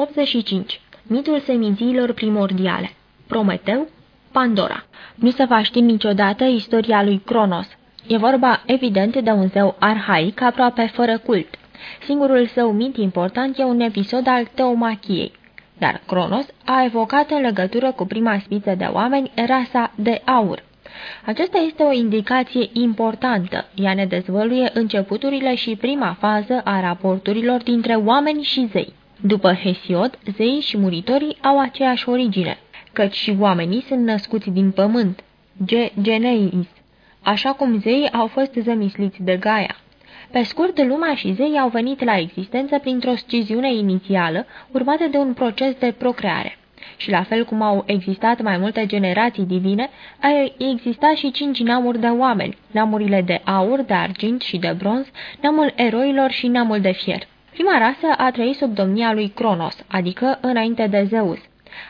85. Mitul semințiilor primordiale Prometeu, Pandora Nu se va ști niciodată istoria lui Cronos. E vorba, evident, de un zeu arhaic, aproape fără cult. Singurul său mit important e un episod al teomachiei. Dar Cronos a evocat în legătură cu prima spiță de oameni rasa de aur. Aceasta este o indicație importantă. Ea ne dezvăluie începuturile și prima fază a raporturilor dintre oameni și zei. După Hesiod, zeii și muritorii au aceeași origine, căci și oamenii sunt născuți din pământ, Ge Geneis, așa cum zeii au fost zămisliți de Gaia. Pe scurt, lumea și zeii au venit la existență printr-o sciziune inițială, urmată de un proces de procreare. Și la fel cum au existat mai multe generații divine, au existat și cinci neamuri de oameni, neamurile de aur, de argint și de bronz, neamul eroilor și neamul de fier. Prima rasă a trăit sub domnia lui Cronos, adică înainte de Zeus.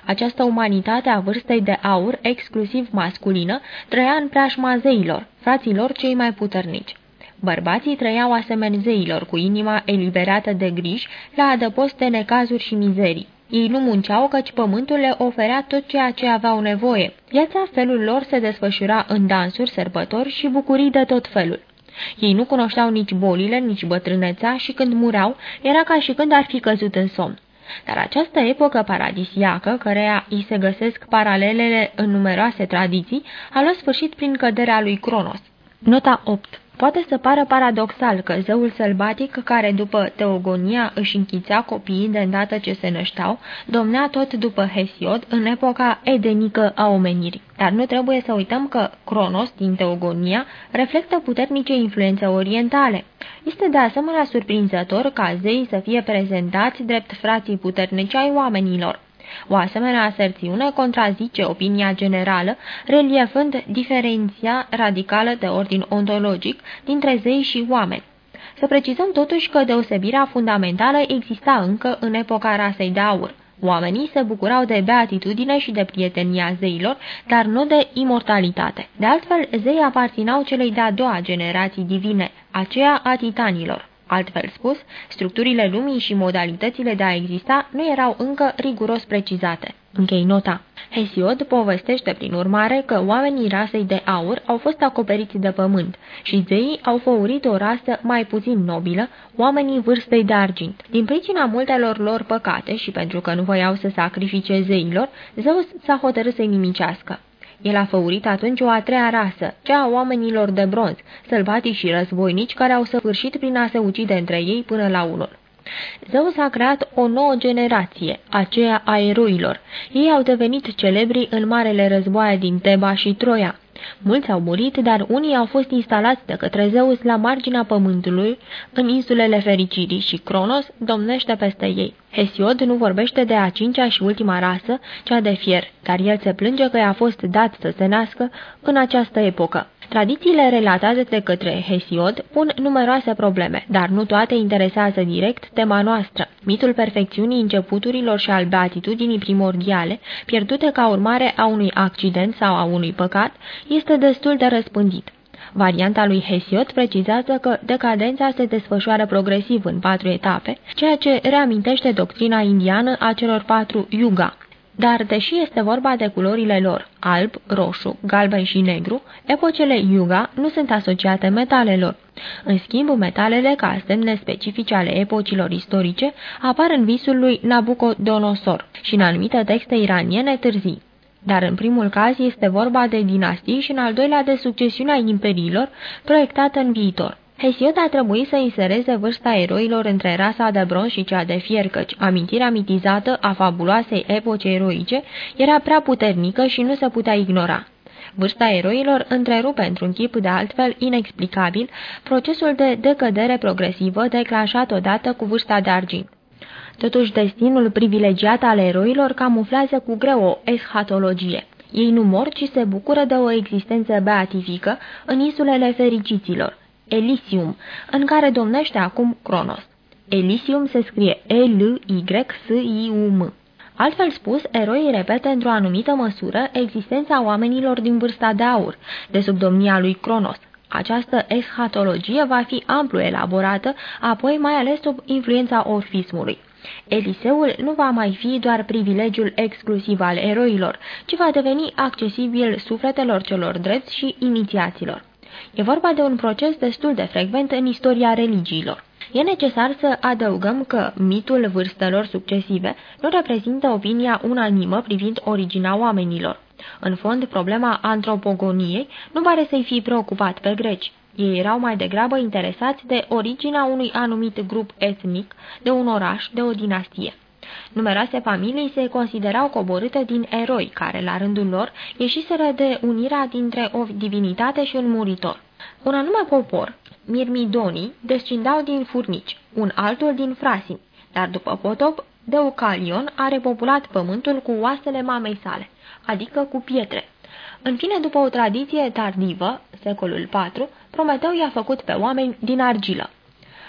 Această umanitate a vârstei de aur, exclusiv masculină, trăia în preajma zeilor, fraților cei mai puternici. Bărbații trăiau asemenea zeilor, cu inima eliberată de griji, la adăpost de necazuri și mizerii. Ei nu munceau căci pământul le oferea tot ceea ce aveau nevoie. Viața felul lor se desfășura în dansuri, sărbători și bucurii de tot felul. Ei nu cunoșteau nici bolile, nici bătrânețea și când mureau, era ca și când ar fi căzut în somn. Dar această epocă paradisiacă, căreia îi se găsesc paralelele în numeroase tradiții, a luat sfârșit prin căderea lui Cronos. Nota 8 Poate să pară paradoxal că zeul sălbatic, care după teogonia își închițea copiii de îndată ce se nășteau, domnea tot după Hesiod în epoca edenică a omenirii. Dar nu trebuie să uităm că Cronos din teogonia reflectă puternice influențe orientale. Este de asemenea surprinzător ca zeii să fie prezentați drept frații puternici ai oamenilor. O asemenea aserțiune contrazice opinia generală, reliefând diferenția radicală de ordin ontologic dintre zei și oameni. Să precizăm totuși că deosebirea fundamentală exista încă în epoca rasei de aur. Oamenii se bucurau de beatitudine și de prietenia zeilor, dar nu de imortalitate. De altfel, zeii aparținau celei de-a doua generații divine, aceea a titanilor. Altfel spus, structurile lumii și modalitățile de a exista nu erau încă riguros precizate. Închei nota. Hesiod povestește prin urmare că oamenii rasei de aur au fost acoperiți de pământ și zeii au făurit o rasă mai puțin nobilă, oamenii vârstei de argint. Din pricina multelor lor păcate și pentru că nu voiau să sacrifice zeilor, Zeus s-a hotărât să-i nimicească. El a făurit atunci o a treia rasă, cea a oamenilor de bronz, sălbatici și războinici care au săvârșit prin a se ucide între ei până la unul. Zeus a creat o nouă generație, aceea a eroilor. Ei au devenit celebri în marele războaie din Teba și Troia. Mulți au murit, dar unii au fost instalați de către Zeus la marginea pământului, în insulele fericirii și Cronos domnește peste ei. Hesiod nu vorbește de a cincea și ultima rasă, cea de fier, dar el se plânge că i-a fost dat să se nască în această epocă. Tradițiile relatate de către Hesiod pun numeroase probleme, dar nu toate interesează direct tema noastră. Mitul perfecțiunii începuturilor și al beatitudinii primordiale, pierdute ca urmare a unui accident sau a unui păcat, este destul de răspândit. Varianta lui Hesiod precizează că decadența se desfășoară progresiv în patru etape, ceea ce reamintește doctrina indiană a celor patru yuga. Dar, deși este vorba de culorile lor, alb, roșu, galben și negru, epocele Yuga nu sunt asociate metalelor. În schimb, metalele, ca semne specifice ale epocilor istorice, apar în visul lui Nabucodonosor și în anumite texte iraniene târzii. Dar în primul caz este vorba de dinastii și în al doilea de succesiunea imperiilor proiectată în viitor. Hesiod a trebuit să insereze vârsta eroilor între rasa de bronz și cea de fier, căci amintirea mitizată a fabuloasei epoci eroice era prea puternică și nu se putea ignora. Vârsta eroilor întrerupe într-un chip de altfel inexplicabil procesul de decădere progresivă declanșat odată cu vârsta de argint. Totuși, destinul privilegiat al eroilor camuflează cu greu o eschatologie. Ei nu mor, ci se bucură de o existență beatifică în insulele fericiților, Elysium, în care domnește acum Cronos. Elysium se scrie E-L-Y-S-I-U-M. Altfel spus, eroii repetă într-o anumită măsură existența oamenilor din vârsta de aur, de sub domnia lui Cronos. Această eschatologie va fi amplu elaborată, apoi mai ales sub influența orfismului. Eliseul nu va mai fi doar privilegiul exclusiv al eroilor, ci va deveni accesibil sufletelor celor drepți și inițiaților. E vorba de un proces destul de frecvent în istoria religiilor. E necesar să adăugăm că mitul vârstelor succesive nu reprezintă opinia unanimă privind originea oamenilor. În fond, problema antropogoniei nu pare să-i fi preocupat pe greci. Ei erau mai degrabă interesați de originea unui anumit grup etnic, de un oraș, de o dinastie. Numeroase familii se considerau coborâte din eroi, care, la rândul lor, ieșiseră de unirea dintre o divinitate și un muritor. Un anume popor, mirmidonii, descindau din furnici, un altul din frasini, dar după potop, Deucalion a repopulat pământul cu oasele mamei sale, adică cu pietre. În fine, după o tradiție tardivă, secolul IV, Prometeu i-a făcut pe oameni din argilă.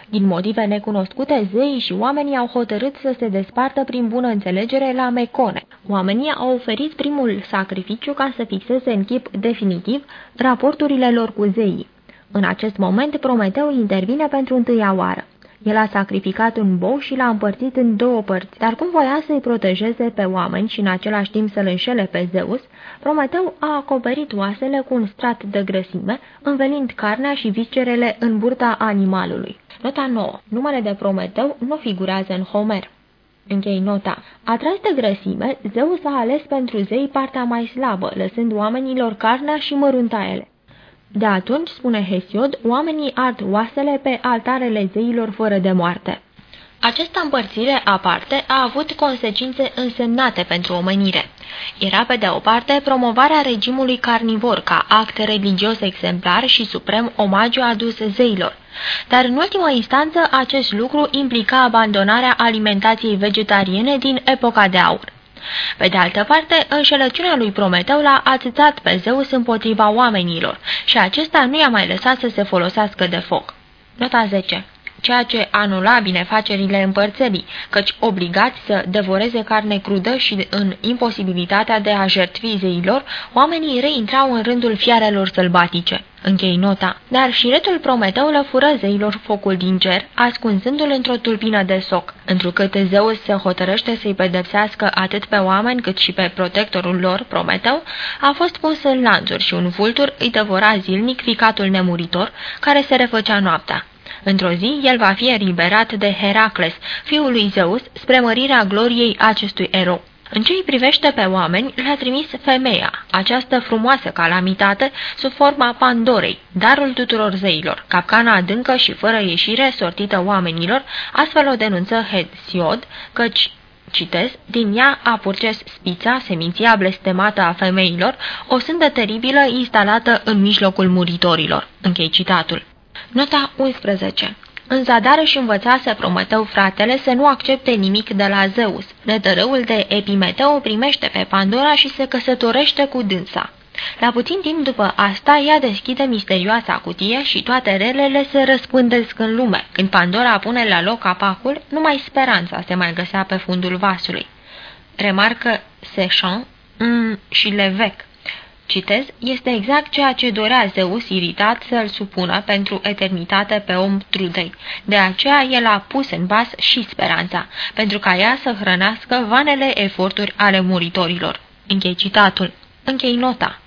Din motive necunoscute, zeii și oamenii au hotărât să se despartă prin bună înțelegere la Mecone. Oamenii au oferit primul sacrificiu ca să fixeze în chip definitiv raporturile lor cu zeii. În acest moment, Prometeu intervine pentru întâia oară. El a sacrificat un bou și l-a împărțit în două părți, dar cum voia să-i protejeze pe oameni și în același timp să-l înșele pe Zeus, Prometeu a acoperit oasele cu un strat de grăsime, învelind carnea și viscerele în burta animalului. Nota 9. Numele de Prometeu nu figurează în Homer. Închei nota. Atras de grăsime, Zeus a ales pentru zei partea mai slabă, lăsând oamenilor carnea și măruntaiele. De atunci, spune Hesiod, oamenii ard oasele pe altarele zeilor fără de moarte. Această împărțire aparte a avut consecințe însemnate pentru omenire. Era, pe de o parte, promovarea regimului carnivor ca act religios exemplar și suprem omagiu adus zeilor. Dar, în ultimă instanță, acest lucru implica abandonarea alimentației vegetariene din epoca de aur. Pe de altă parte, înșelăciunea lui Prometeu l-a atâțat pe Zeus împotriva oamenilor și acesta nu i-a mai lăsat să se folosească de foc. Nota 10 ceea ce anula binefacerile împărțării, căci obligați să devoreze carne crudă și în imposibilitatea de a jertvi zeilor, oamenii reintrau în rândul fiarelor sălbatice. Închei nota. Dar și retul Prometeu lăfură zeilor focul din cer, ascunzându-l într-o tulpină de soc. Întrucât Zeus se hotărăște să-i pedepsească atât pe oameni cât și pe protectorul lor, Prometeu, a fost pus în lanțuri și un vultur îi devora zilnic ficatul nemuritor, care se refăcea noaptea. Într-o zi, el va fi eliberat de Heracles, fiul lui Zeus, spre mărirea gloriei acestui erou. În ce îi privește pe oameni, le-a trimis femeia, această frumoasă calamitate, sub forma Pandorei, darul tuturor zeilor, capcana adâncă și fără ieșire sortită oamenilor, astfel o denunță Hesiod, căci Citez, din ea a purces spița, seminția blestemată a femeilor, o sândă teribilă instalată în mijlocul muritorilor. Închei citatul. Nota 11 în zadar își învățase Prometeu fratele să nu accepte nimic de la Zeus. Netărâul de Epimeteu primește pe Pandora și se căsătorește cu dânsa. La puțin timp după asta, ea deschide misterioasa cutie și toate relele se răspândesc în lume. Când Pandora pune la loc capacul, numai speranța se mai găsea pe fundul vasului. Remarcă Sechan mm, și Levec. Citez, este exact ceea ce dorea Zeus iritat să-l supună pentru eternitate pe om trudei. De aceea el a pus în vas și speranța, pentru ca ea să hrănească vanele eforturi ale muritorilor. Închei citatul. Închei nota.